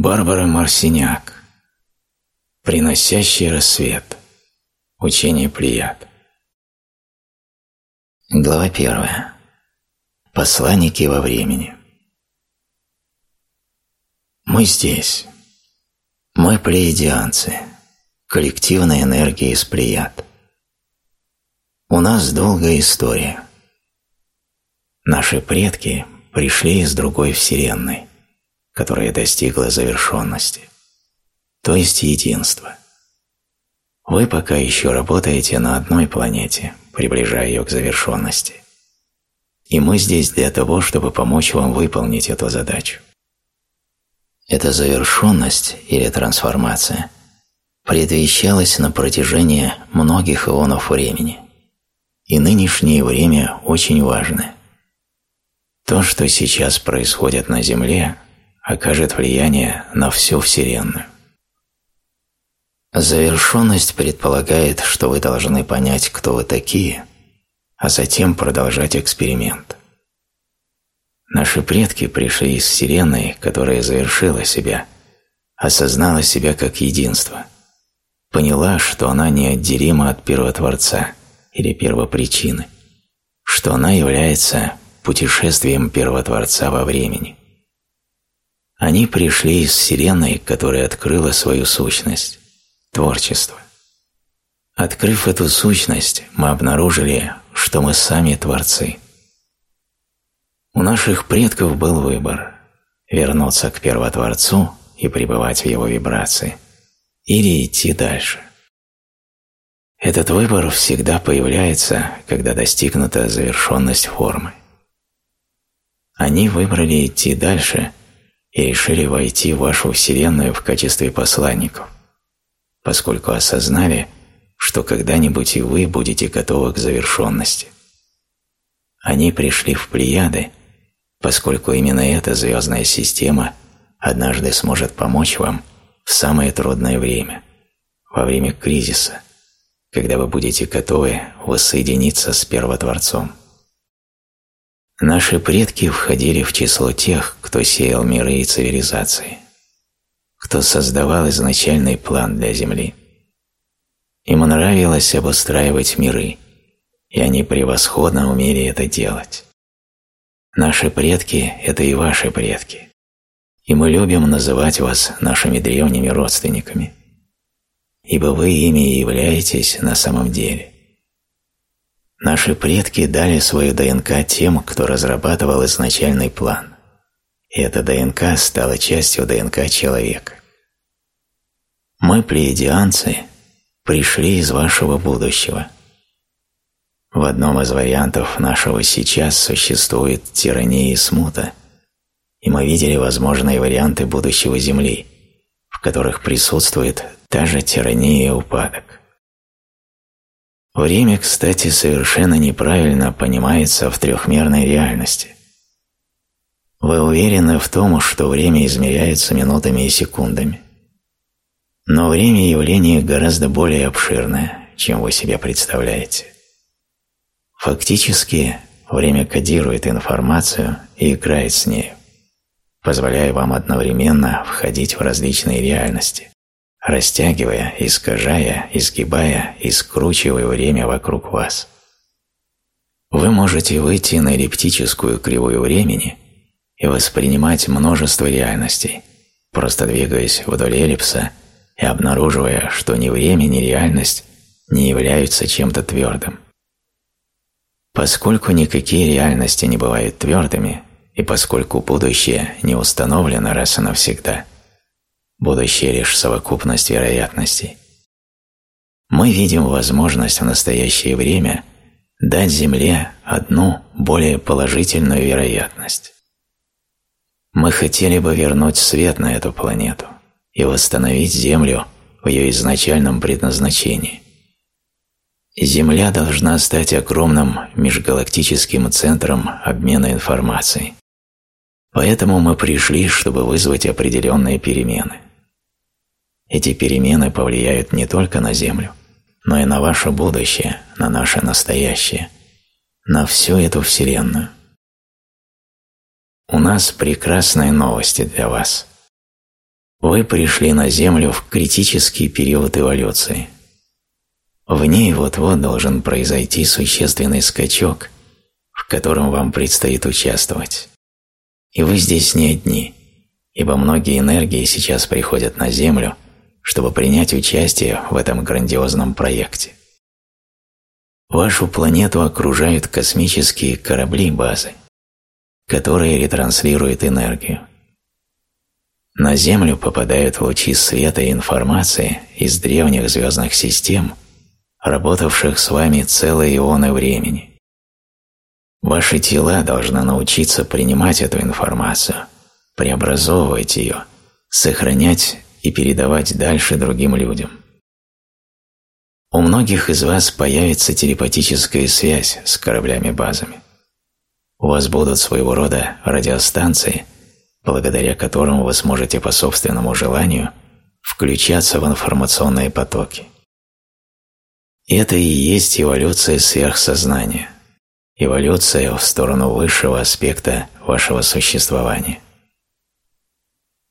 Барбара Марсиняк. Приносящий рассвет. Учение Плеяд. Глава первая. Посланники во времени. Мы здесь. Мы плеядианцы. Коллективная энергия из плеяд. У нас долгая история. Наши предки пришли из другой вселенной, которая достигла завершенности, то есть единства. Вы пока еще работаете на одной планете, приближая ее к завершенности. И мы здесь для того, чтобы помочь вам выполнить эту задачу. Эта завершенность или трансформация предвещалась на протяжении многих ионов времени. И нынешнее время очень важное. То, что сейчас происходит на Земле, окажет влияние на всю Вселенную. Завершенность предполагает, что вы должны понять, кто вы такие, а затем продолжать эксперимент. Наши предки пришли из Вселенной, которая завершила себя, осознала себя как единство, поняла, что она неотделима от Первотворца или Первопричины, что она является путешествием Первотворца во времени. Они пришли из Вселенной, которая открыла свою сущность – творчество. Открыв эту сущность, мы обнаружили, что мы сами Творцы. У наших предков был выбор – вернуться к Первотворцу и пребывать в его вибрации, или идти дальше. Этот выбор всегда появляется, когда достигнута завершенность формы. Они выбрали идти дальше и решили войти в вашу Вселенную в качестве посланников, поскольку осознали, что когда-нибудь и вы будете готовы к завершенности. Они пришли в Плеяды, поскольку именно эта звездная система однажды сможет помочь вам в самое трудное время, во время кризиса, когда вы будете готовы воссоединиться с Первотворцом. Наши предки входили в число тех, кто сеял миры и цивилизации, кто создавал изначальный план для Земли. Им нравилось обустраивать миры, и они превосходно умели это делать. Наши предки – это и ваши предки, и мы любим называть вас нашими древними родственниками, ибо вы ими и являетесь на самом деле – Наши предки дали свою ДНК тем, кто разрабатывал изначальный план. И эта ДНК стала частью ДНК человека. Мы, плеядианцы, пришли из вашего будущего. В одном из вариантов нашего сейчас существует тирания и смута, и мы видели возможные варианты будущего Земли, в которых присутствует та же тирания и упадок. Время, кстати, совершенно неправильно понимается в трехмерной реальности. Вы уверены в том, что время измеряется минутами и секундами. Но время явление гораздо более обширное, чем вы себе представляете. Фактически, время кодирует информацию и играет с нею, позволяя вам одновременно входить в различные реальности растягивая, искажая, изгибая и скручивая время вокруг вас. Вы можете выйти на эллиптическую кривую времени и воспринимать множество реальностей, просто двигаясь вдоль эллипса и обнаруживая, что ни время, ни реальность не являются чем-то твердым. Поскольку никакие реальности не бывают твердыми, и поскольку будущее не установлено раз и навсегда – будущее лишь совокупность вероятностей. Мы видим возможность в настоящее время дать Земле одну более положительную вероятность. Мы хотели бы вернуть свет на эту планету и восстановить Землю в ее изначальном предназначении. Земля должна стать огромным межгалактическим центром обмена информацией. Поэтому мы пришли, чтобы вызвать определенные перемены. Эти перемены повлияют не только на Землю, но и на ваше будущее, на наше настоящее, на всю эту Вселенную. У нас прекрасные новости для вас. Вы пришли на Землю в критический период эволюции. В ней вот-вот должен произойти существенный скачок, в котором вам предстоит участвовать. И вы здесь не одни, ибо многие энергии сейчас приходят на Землю, чтобы принять участие в этом грандиозном проекте. Вашу планету окружают космические корабли базы, которые ретранслируют энергию. На Землю попадают лучи света и информации из древних звездных систем, работавших с вами целые ионы времени. Ваши тела должны научиться принимать эту информацию, преобразовывать ее, сохранять и передавать дальше другим людям. У многих из вас появится телепатическая связь с кораблями-базами. У вас будут своего рода радиостанции – благодаря которому вы сможете по собственному желанию включаться в информационные потоки. Это и есть эволюция сверхсознания, эволюция в сторону высшего аспекта вашего существования.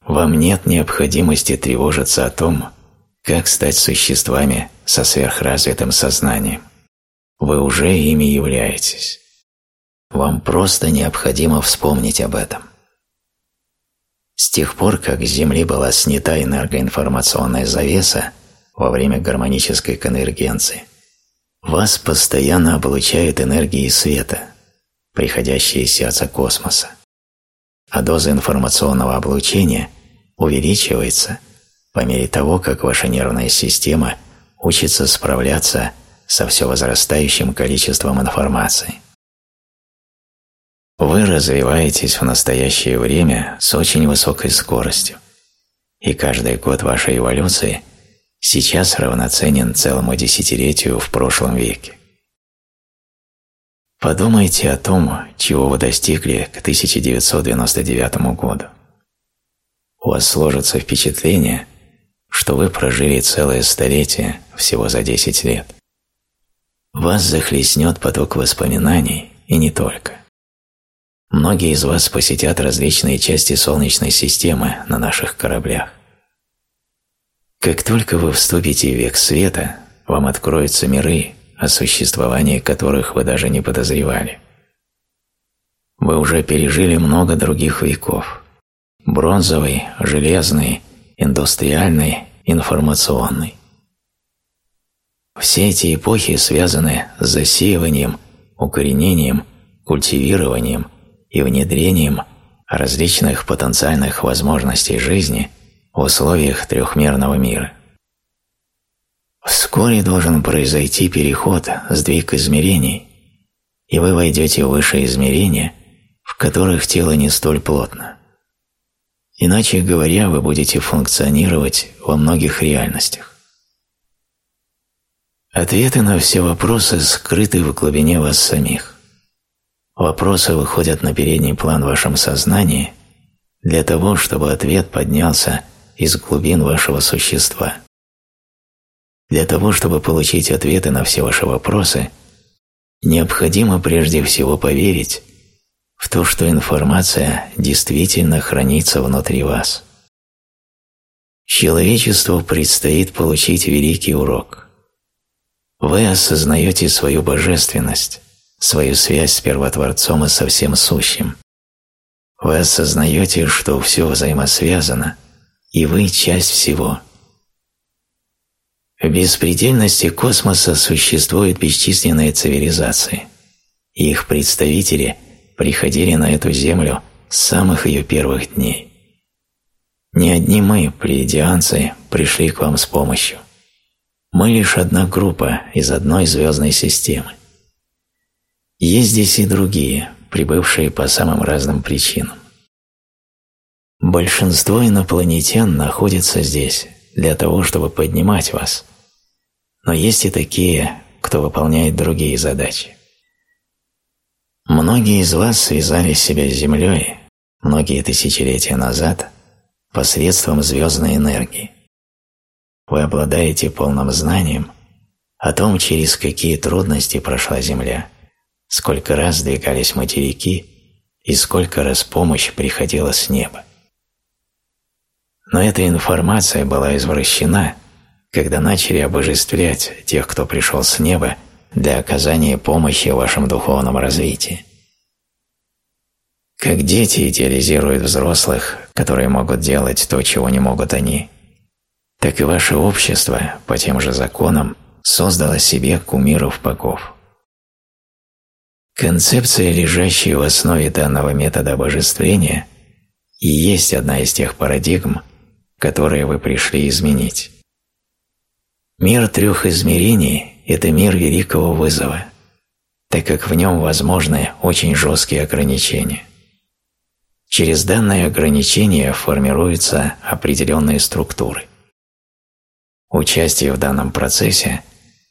Вам нет необходимости тревожиться о том, как стать существами со сверхразвитым сознанием. Вы уже ими являетесь. Вам просто необходимо вспомнить об этом. С тех пор, как с Земли была снята энергоинформационная завеса во время гармонической конвергенции, вас постоянно облучают энергии света, приходящие из сердца космоса, а доза информационного облучения увеличивается по мере того, как ваша нервная система учится справляться со все возрастающим количеством информации. Вы развиваетесь в настоящее время с очень высокой скоростью, и каждый год вашей эволюции сейчас равноценен целому десятилетию в прошлом веке. Подумайте о том, чего вы достигли к 1999 году. У вас сложится впечатление, что вы прожили целое столетие всего за 10 лет. Вас захлестнет поток воспоминаний и не только. Многие из вас посетят различные части Солнечной системы на наших кораблях. Как только вы вступите в век света, вам откроются миры, о существовании которых вы даже не подозревали. Вы уже пережили много других веков – бронзовый, железный, индустриальный, информационный. Все эти эпохи связаны с засеиванием, укоренением, культивированием – и внедрением различных потенциальных возможностей жизни в условиях трехмерного мира. Вскоре должен произойти переход, сдвиг измерений, и вы войдете в высшие измерения, в которых тело не столь плотно. Иначе говоря, вы будете функционировать во многих реальностях. Ответы на все вопросы скрыты в глубине вас самих. Вопросы выходят на передний план в вашем сознании для того, чтобы ответ поднялся из глубин вашего существа. Для того, чтобы получить ответы на все ваши вопросы, необходимо прежде всего поверить в то, что информация действительно хранится внутри вас. Человечеству предстоит получить великий урок. Вы осознаете свою божественность, свою связь с Первотворцом и со всем сущим. Вы осознаете, что все взаимосвязано, и вы – часть всего. В беспредельности космоса существуют бесчисленные цивилизации, их представители приходили на эту Землю с самых ее первых дней. Не одни мы, плеядианцы, пришли к вам с помощью. Мы лишь одна группа из одной звездной системы. Есть здесь и другие, прибывшие по самым разным причинам. Большинство инопланетян находится здесь для того, чтобы поднимать вас. Но есть и такие, кто выполняет другие задачи. Многие из вас связали себя с Землей многие тысячелетия назад посредством звездной энергии. Вы обладаете полным знанием о том, через какие трудности прошла Земля – сколько раз двигались материки и сколько раз помощь приходила с неба. Но эта информация была извращена, когда начали обожествлять тех, кто пришел с неба для оказания помощи в вашем духовном развитии. Как дети идеализируют взрослых, которые могут делать то, чего не могут они, так и ваше общество по тем же законам создало себе кумиров богов. Концепция, лежащая в основе данного метода обожествления, и есть одна из тех парадигм, которые вы пришли изменить. Мир трех измерений – это мир великого вызова, так как в нем возможны очень жесткие ограничения. Через данные ограничения формируются определенные структуры. Участие в данном процессе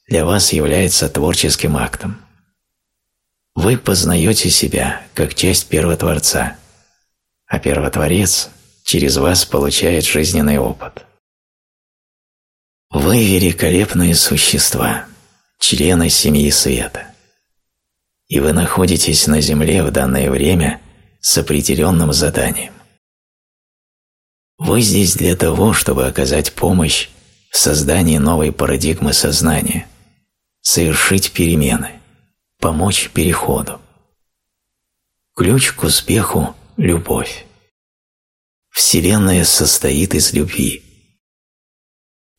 для вас является творческим актом. Вы познаете себя как часть Первотворца, а Первотворец через вас получает жизненный опыт. Вы великолепные существа, члены семьи света. И вы находитесь на Земле в данное время с определенным заданием. Вы здесь для того, чтобы оказать помощь в создании новой парадигмы сознания, совершить перемены, помочь переходу. Ключ к успеху – любовь. Вселенная состоит из любви.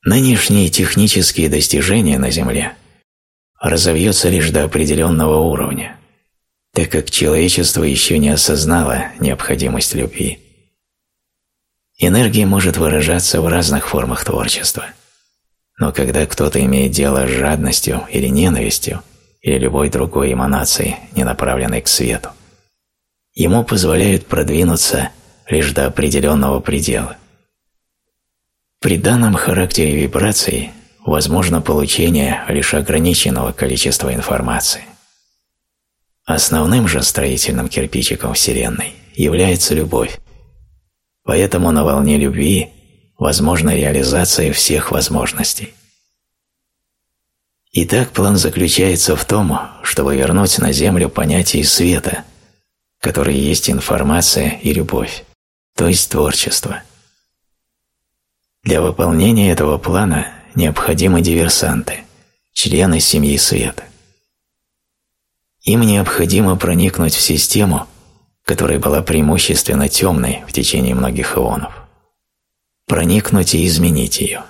Нынешние технические достижения на Земле разовьются лишь до определенного уровня, так как человечество еще не осознало необходимость любви. Энергия может выражаться в разных формах творчества. Но когда кто-то имеет дело с жадностью или ненавистью, или любой другой эманацией, не направленной к свету, ему позволяют продвинуться лишь до определенного предела. При данном характере вибраций возможно получение лишь ограниченного количества информации. Основным же строительным кирпичиком Вселенной является любовь, Поэтому на волне любви возможна реализация всех возможностей. Итак, план заключается в том, чтобы вернуть на Землю понятие света, которое есть информация и любовь, то есть творчество. Для выполнения этого плана необходимы диверсанты, члены семьи света. Им необходимо проникнуть в систему – которая была преимущественно темной в течение многих ионов. Проникнуть и изменить ее.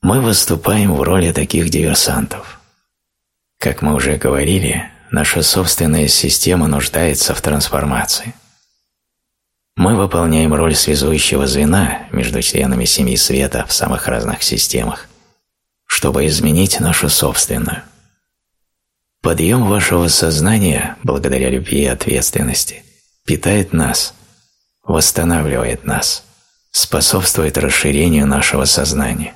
Мы выступаем в роли таких диверсантов. Как мы уже говорили, наша собственная система нуждается в трансформации. Мы выполняем роль связующего звена между членами семьи света в самых разных системах, чтобы изменить нашу собственную. Подъем вашего сознания, благодаря любви и ответственности, питает нас, восстанавливает нас, способствует расширению нашего сознания.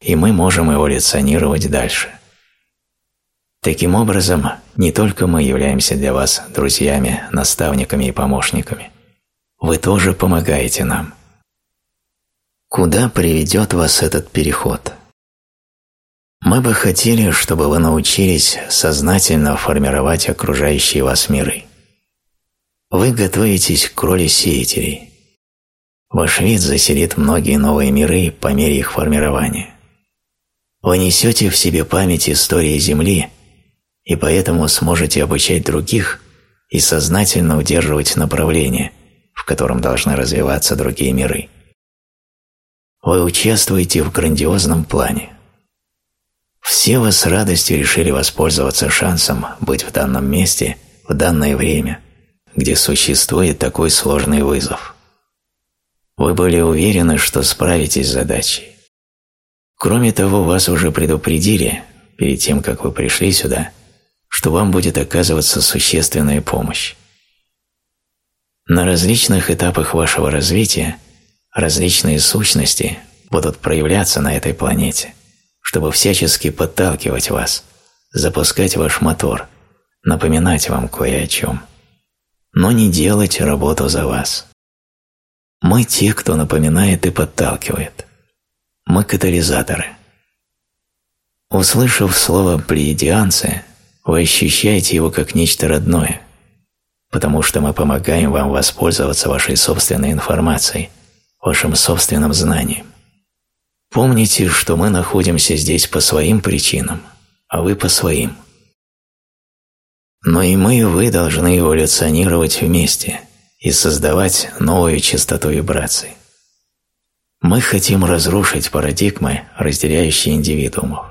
И мы можем эволюционировать дальше. Таким образом, не только мы являемся для вас друзьями, наставниками и помощниками. Вы тоже помогаете нам. Куда приведет вас этот переход? Мы бы хотели, чтобы вы научились сознательно формировать окружающие вас миры. Вы готовитесь к роли сеятелей. Ваш вид заселит многие новые миры по мере их формирования. Вы несете в себе память истории Земли и поэтому сможете обучать других и сознательно удерживать направление, в котором должны развиваться другие миры. Вы участвуете в грандиозном плане. Все вы с радостью решили воспользоваться шансом быть в данном месте в данное время, где существует такой сложный вызов. Вы были уверены, что справитесь с задачей. Кроме того, вас уже предупредили, перед тем, как вы пришли сюда, что вам будет оказываться существенная помощь. На различных этапах вашего развития различные сущности будут проявляться на этой планете – чтобы всячески подталкивать вас, запускать ваш мотор, напоминать вам кое о чем, но не делать работу за вас. Мы те, кто напоминает и подталкивает. Мы катализаторы. Услышав слово «плеядианцы», вы ощущаете его как нечто родное, потому что мы помогаем вам воспользоваться вашей собственной информацией, вашим собственным знанием. Помните, что мы находимся здесь по своим причинам, а вы по своим. Но и мы, и вы должны эволюционировать вместе и создавать новую частоту вибраций. Мы хотим разрушить парадигмы, разделяющие индивидуумов.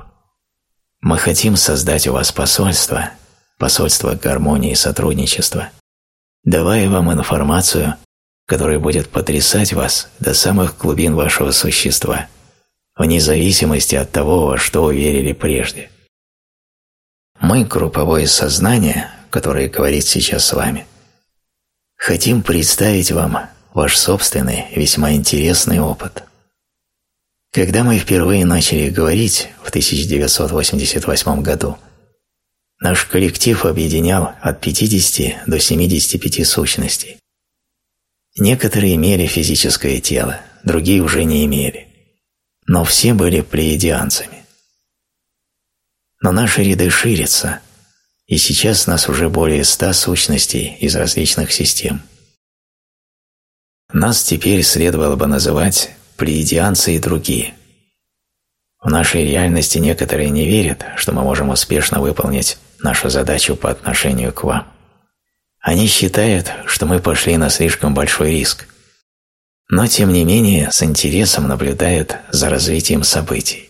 Мы хотим создать у вас посольство, посольство гармонии и сотрудничества, давая вам информацию, которая будет потрясать вас до самых глубин вашего существа, вне зависимости от того, во что уверили прежде. Мы, групповое сознание, которое говорит сейчас с вами, хотим представить вам ваш собственный, весьма интересный опыт. Когда мы впервые начали говорить в 1988 году, наш коллектив объединял от 50 до 75 сущностей. Некоторые имели физическое тело, другие уже не имели. Но все были плеядианцами. Но наши ряды ширятся, и сейчас нас уже более ста сущностей из различных систем – нас теперь следовало бы называть плеядианцы и другие. В нашей реальности некоторые не верят, что мы можем успешно выполнить нашу задачу по отношению к вам. Они считают, что мы пошли на слишком большой риск, но тем не менее с интересом наблюдают за развитием событий.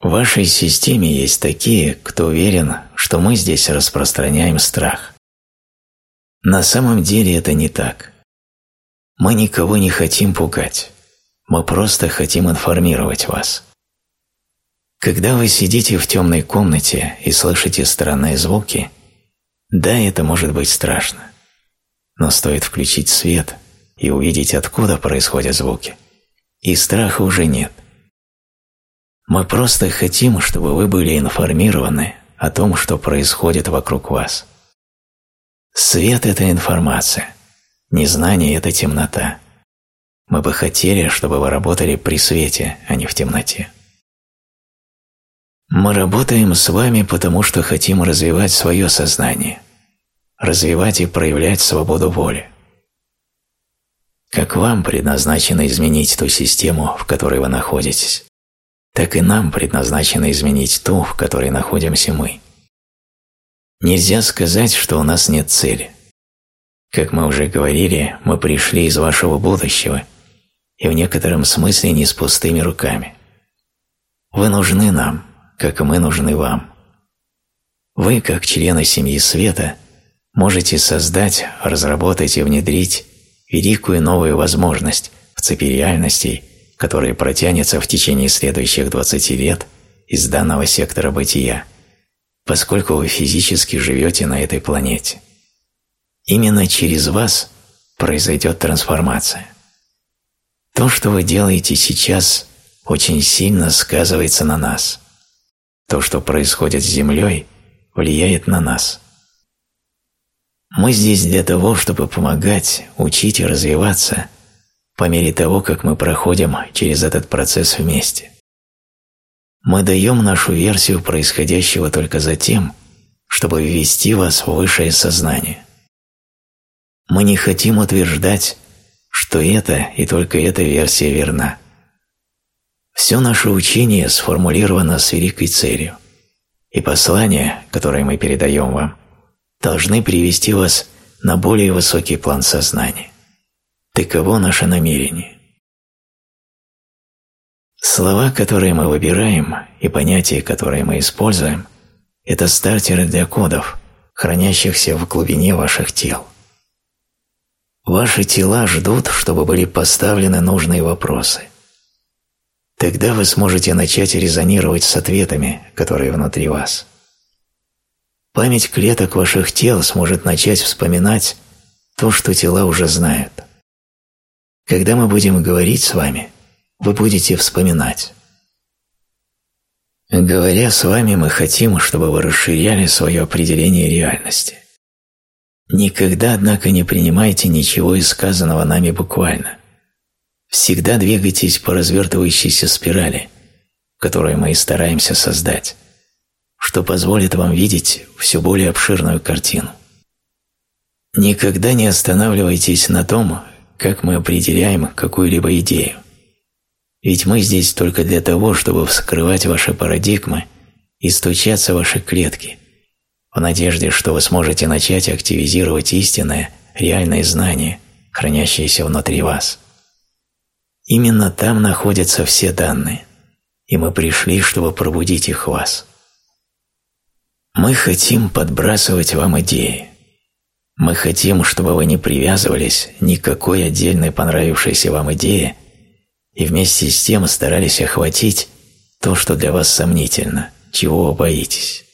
В вашей системе есть такие, кто уверен, что мы здесь распространяем страх. На самом деле это не так. Мы никого не хотим пугать. Мы просто хотим информировать вас. Когда вы сидите в темной комнате и слышите странные звуки, да, это может быть страшно. Но стоит включить свет и увидеть, откуда происходят звуки, и страха уже нет. Мы просто хотим, чтобы вы были информированы о том, что происходит вокруг вас. Свет – это информация. Незнание – это темнота. Мы бы хотели, чтобы вы работали при свете, а не в темноте. Мы работаем с вами, потому что хотим развивать свое сознание, развивать и проявлять свободу воли. Как вам предназначено изменить ту систему, в которой вы находитесь, так и нам предназначено изменить ту, в которой находимся мы. Нельзя сказать, что у нас нет цели. Как мы уже говорили, мы пришли из вашего будущего и в некотором смысле не с пустыми руками. Вы нужны нам, как мы нужны вам. Вы, как члены семьи света, можете создать, разработать и внедрить великую новую возможность в цепи реальностей, которая протянется в течение следующих 20 лет из данного сектора бытия – поскольку вы физически живете на этой планете. Именно через вас произойдет трансформация. То, что вы делаете сейчас, очень сильно сказывается на нас. То, что происходит с Землей, влияет на нас. Мы здесь для того, чтобы помогать, учить и развиваться по мере того, как мы проходим через этот процесс вместе. Мы даем нашу версию происходящего только за тем, чтобы ввести вас в высшее сознание. Мы не хотим утверждать, что это и только эта версия верна. Все наше учение сформулировано с великой целью, и послания, которые мы передаем вам, должны привести вас на более высокий план сознания. Таково наше намерение. Слова, которые мы выбираем, и понятия, которые мы используем, это стартеры для кодов, хранящихся в глубине ваших тел. Ваши тела ждут, чтобы были поставлены нужные вопросы. Тогда вы сможете начать резонировать с ответами, которые внутри вас. Память клеток ваших тел сможет начать вспоминать то, что тела уже знают. Когда мы будем говорить с вами, вы будете вспоминать. Говоря с вами, мы хотим, чтобы вы расширяли свое определение реальности. Никогда, однако, не принимайте ничего из сказанного нами буквально. Всегда двигайтесь по развертывающейся спирали, которую мы и стараемся создать, что позволит вам видеть все более обширную картину. Никогда не останавливайтесь на том, как мы определяем какую-либо идею. Ведь мы здесь только для того, чтобы вскрывать ваши парадигмы и стучаться в ваши клетки, в надежде, что вы сможете начать активизировать истинное, реальное знание, хранящееся внутри вас. Именно там находятся все данные, и мы пришли, чтобы пробудить их в вас. Мы хотим подбрасывать вам идеи. Мы хотим, чтобы вы не привязывались ни к какой отдельной понравившейся вам идее и вместе с тем старались охватить то, что для вас сомнительно, чего вы боитесь.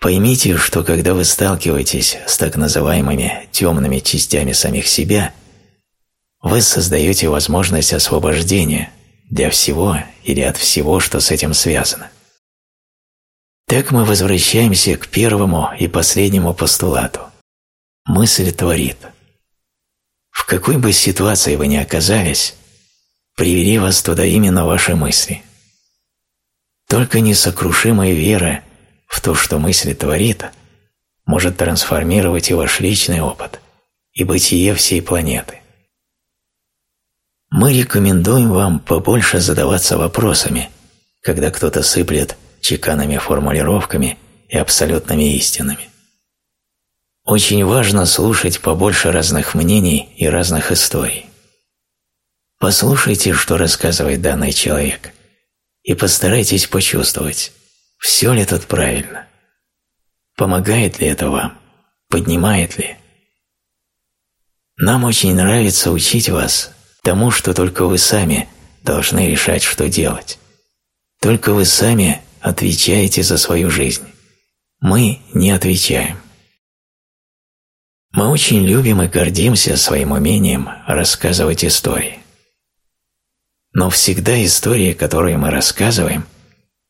Поймите, что когда вы сталкиваетесь с так называемыми темными частями самих себя, вы создаете возможность освобождения для всего или от всего, что с этим связано – так мы возвращаемся к первому и последнему постулату. Мысль творит. В какой бы ситуации вы ни оказались, привели вас туда именно ваши мысли. Только несокрушимая вера в то, что мысль творит, может трансформировать и ваш личный опыт, и бытие всей планеты. Мы рекомендуем вам побольше задаваться вопросами, когда кто-то сыплет чеканными формулировками и абсолютными истинами. Очень важно слушать побольше разных мнений и разных историй. Послушайте, что рассказывает данный человек, и постарайтесь почувствовать, все ли тут правильно. Помогает ли это вам? Поднимает ли? Нам очень нравится учить вас тому, что только вы сами должны решать, что делать. Только вы сами отвечаете за свою жизнь. Мы не отвечаем. Мы очень любим и гордимся своим умением рассказывать истории. Но всегда история, которую мы рассказываем,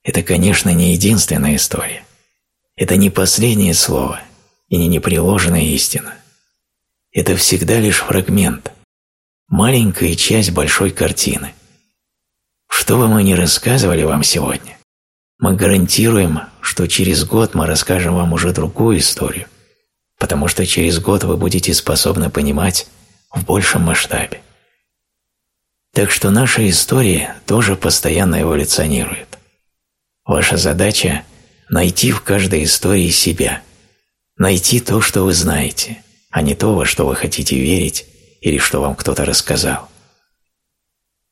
это, конечно, не единственная история. Это не последнее слово и не непреложная истина. Это всегда лишь фрагмент, маленькая часть большой картины. Что бы мы ни рассказывали вам сегодня, мы гарантируем, что через год мы расскажем вам уже другую историю, потому что через год вы будете способны понимать в большем масштабе. Так что наша история тоже постоянно эволюционирует. Ваша задача – найти в каждой истории себя, найти то, что вы знаете, а не то, во что вы хотите верить или что вам кто-то рассказал.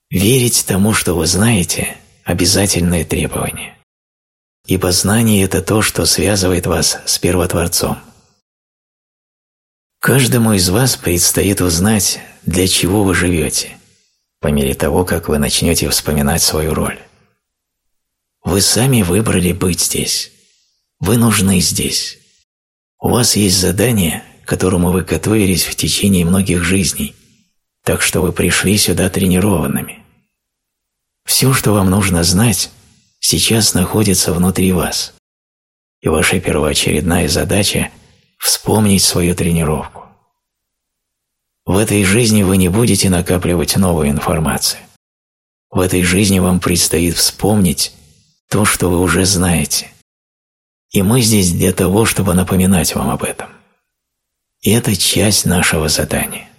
Верить тому, что вы знаете – обязательное требование ибо знание – это то, что связывает вас с Первотворцом. Каждому из вас предстоит узнать, для чего вы живете, по мере того, как вы начнете вспоминать свою роль. Вы сами выбрали быть здесь. Вы нужны здесь. У вас есть задание, которому вы готовились в течение многих жизней, так что вы пришли сюда тренированными. Все, что вам нужно знать, сейчас находится внутри вас, и ваша первоочередная задача – вспомнить свою тренировку. В этой жизни вы не будете накапливать новую информацию. В этой жизни вам предстоит вспомнить то, что вы уже знаете. И мы здесь для того, чтобы напоминать вам об этом. И это часть нашего задания.